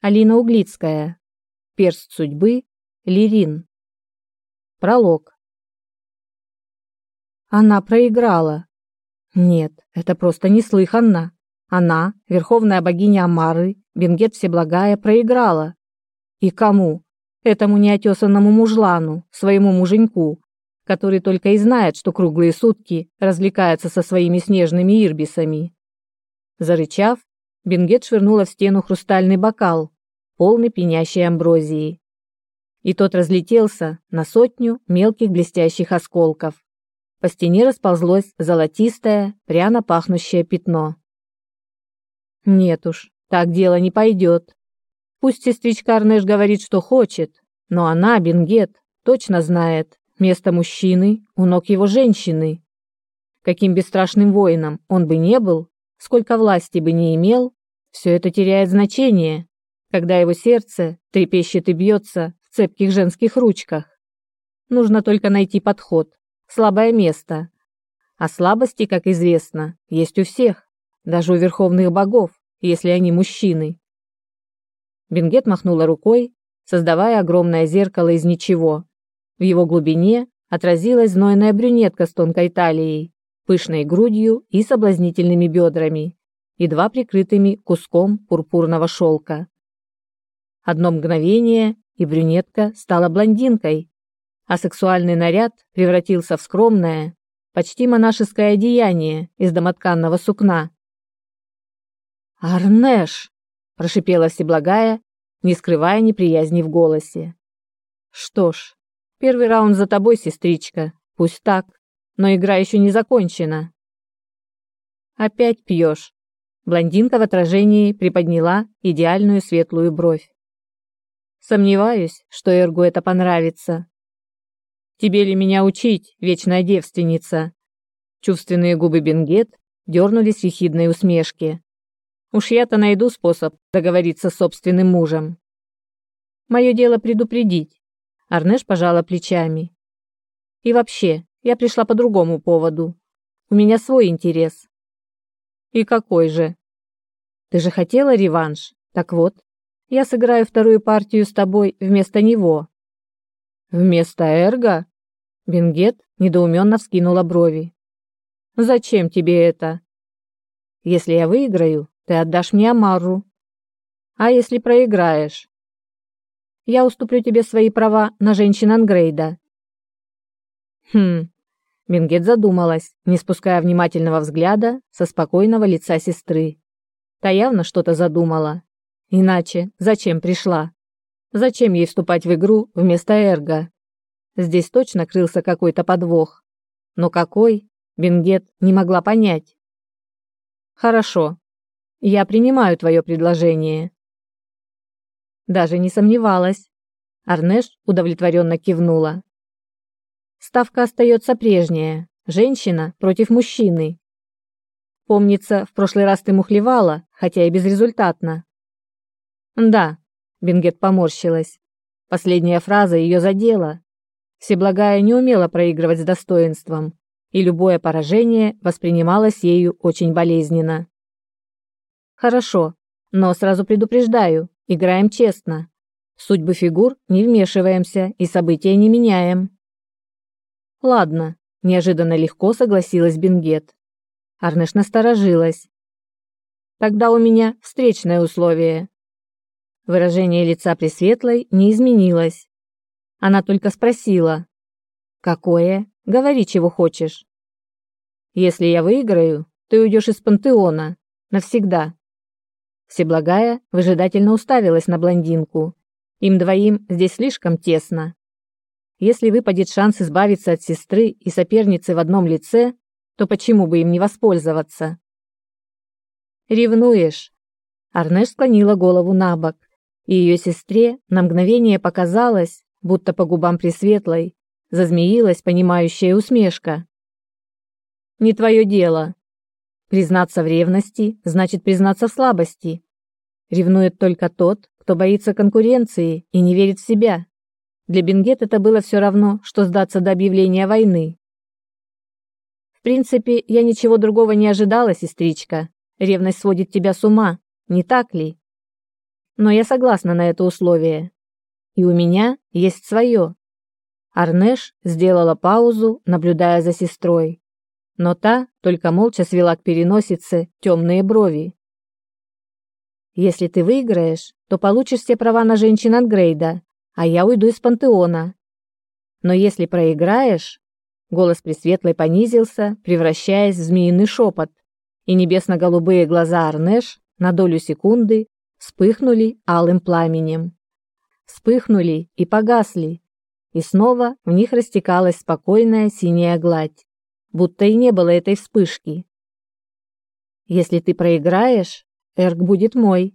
Алина Углицкая. Перст судьбы. Лирин. Пролог. Она проиграла. Нет, это просто неслыханно. Она, верховная богиня Амары, Бенгет Всеблагая, проиграла. И кому? Этому неотесанному мужлану, своему муженьку, который только и знает, что круглые сутки развлекается со своими снежными ирбисами. Зарычав, Бенгет швырнула в стену хрустальный бокал, полный пенящей амброзии. И тот разлетелся на сотню мелких блестящих осколков. По стене расползлось золотистое, пряно пахнущее пятно. Нет уж, так дело не пойдет. Пусть сестричка Арнеш говорит, что хочет, но она, Бенгет, точно знает, место мужчины у ног его женщины. Каким бесстрашным воином он бы не был, сколько власти бы не имел, все это теряет значение, когда его сердце трепещет и бьется в цепких женских ручках. Нужно только найти подход, слабое место. А слабости, как известно, есть у всех, даже у верховных богов, если они мужчины. Бенгет махнула рукой, создавая огромное зеркало из ничего. В его глубине отразилась знойная брюнетка с тонкой талией, пышной грудью и соблазнительными бедрами, едва прикрытыми куском пурпурного шелка. Одно мгновение, и брюнетка стала блондинкой, а сексуальный наряд превратился в скромное, почти монашеское одеяние из домотканного сукна. «Арнеш!» – прошипела Всеблагая, не скрывая неприязни в голосе. «Что ж, первый раунд за тобой, сестричка, пусть так, но игра еще не закончена». «Опять пьешь?» Блондинка в отражении приподняла идеальную светлую бровь. Сомневаюсь, что Эргу это понравится. Тебе ли меня учить, вечная девственница? Чувственные губы Бенгет дернулись в ехидной усмешке. Уж я-то найду способ договориться с собственным мужем. Мое дело предупредить. Арнеш пожала плечами. И вообще, я пришла по другому поводу. У меня свой интерес. И какой же? Ты же хотела реванш. Так вот, я сыграю вторую партию с тобой вместо него. Вместо Эрга? Бенгет недоуменно вскинула брови. Зачем тебе это? Если я выиграю, ты отдашь мне Амару. А если проиграешь? Я уступлю тебе свои права на женщин Ангрейда. Хм. Бенгет задумалась, не спуская внимательного взгляда со спокойного лица сестры. Та явно что-то задумала. Иначе зачем пришла? Зачем ей вступать в игру вместо Эрга? Здесь точно крылся какой-то подвох. Но какой, Бенгет не могла понять. Хорошо. Я принимаю твое предложение. Даже не сомневалась. Арнеш удовлетворенно кивнула. Ставка остается прежняя. Женщина против мужчины. Помнится, в прошлый раз ты мухлевала, хотя и безрезультатно. Да, Бенгет поморщилась. Последняя фраза ее задела. Всеблагая не умела проигрывать с достоинством, и любое поражение воспринималось ею очень болезненно. Хорошо, но сразу предупреждаю, играем честно. Судьбы фигур не вмешиваемся и события не меняем. Ладно, неожиданно легко согласилась Бенгет. Арнеш насторожилась. Тогда у меня встречное условие. Выражение лица Пресветлой не изменилось. Она только спросила. «Какое? Говори, чего хочешь». «Если я выиграю, ты уйдешь из пантеона. Навсегда». Всеблагая выжидательно уставилась на блондинку. Им двоим здесь слишком тесно. Если выпадет шанс избавиться от сестры и соперницы в одном лице, то почему бы им не воспользоваться? «Ревнуешь?» Арнеш склонила голову на бок ее сестре на мгновение показалось, будто по губам Пресветлой зазмеилась понимающая усмешка. «Не твое дело. Признаться в ревности значит признаться в слабости. Ревнует только тот, кто боится конкуренции и не верит в себя. Для Бенгет это было все равно, что сдаться до объявления войны. В принципе, я ничего другого не ожидала, сестричка. Ревность сводит тебя с ума, не так ли? Но я согласна на это условие. И у меня есть свое. Арнеш сделала паузу, наблюдая за сестрой. Но та только молча свела к переносице темные брови. Если ты выиграешь, то получишь все права на женщин от Грейда, а я уйду из пантеона. Но если проиграешь, голос Пресветлой понизился, превращаясь в змеиный шепот, и небесно-голубые глаза Арнеш на долю секунды вспыхнули алым пламенем. Вспыхнули и погасли, и снова в них растекалась спокойная синяя гладь, будто и не было этой вспышки. Если ты проиграешь, Эрк будет мой.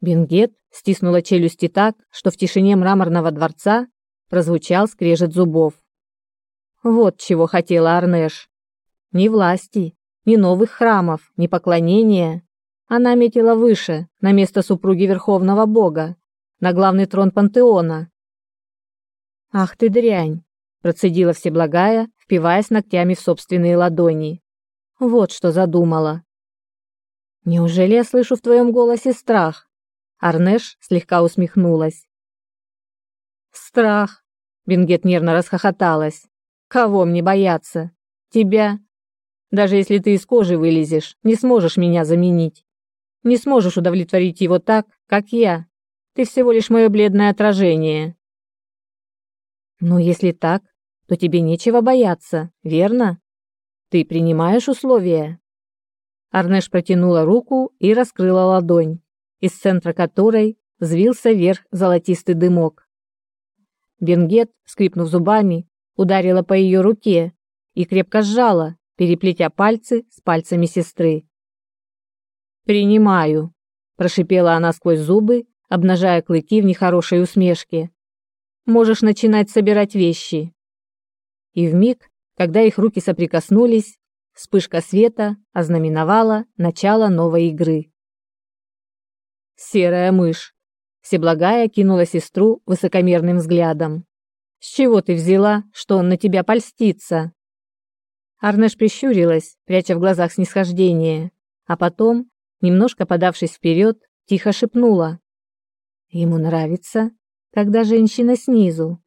Бенгет стиснула челюсти так, что в тишине мраморного дворца прозвучал скрежет зубов. Вот чего хотела Арнеш. Ни власти, ни новых храмов, ни поклонения. Она метила выше, на место супруги Верховного Бога, на главный трон пантеона, «Ах ты дрянь!» – процедила Всеблагая, впиваясь ногтями в собственные ладони. «Вот что задумала». «Неужели я слышу в твоем голосе страх?» Арнеш слегка усмехнулась. «Страх!» – Бенгет нервно расхохоталась. «Кого мне бояться? Тебя? Даже если ты из кожи вылезешь, не сможешь меня заменить. Не сможешь удовлетворить его так, как я. Ты всего лишь мое бледное отражение. Но если так, то тебе нечего бояться, верно? Ты принимаешь условия. Арнеш протянула руку и раскрыла ладонь, из центра которой взвился вверх золотистый дымок. Бенгет, скрипнув зубами, ударила по ее руке и крепко сжала, переплетя пальцы с пальцами сестры. «Принимаю», – прошипела она сквозь зубы, обнажая клыки в нехорошей усмешке можешь начинать собирать вещи. И в миг, когда их руки соприкоснулись, вспышка света ознаменовала начало новой игры. Серая мышь. Всеблагая кинула сестру высокомерным взглядом. С чего ты взяла, что он на тебя польстится? Арнеш прищурилась, пряча в глазах снисхождение, а потом, немножко подавшись вперед, тихо шепнула: "Ему нравится, когда женщина снизу.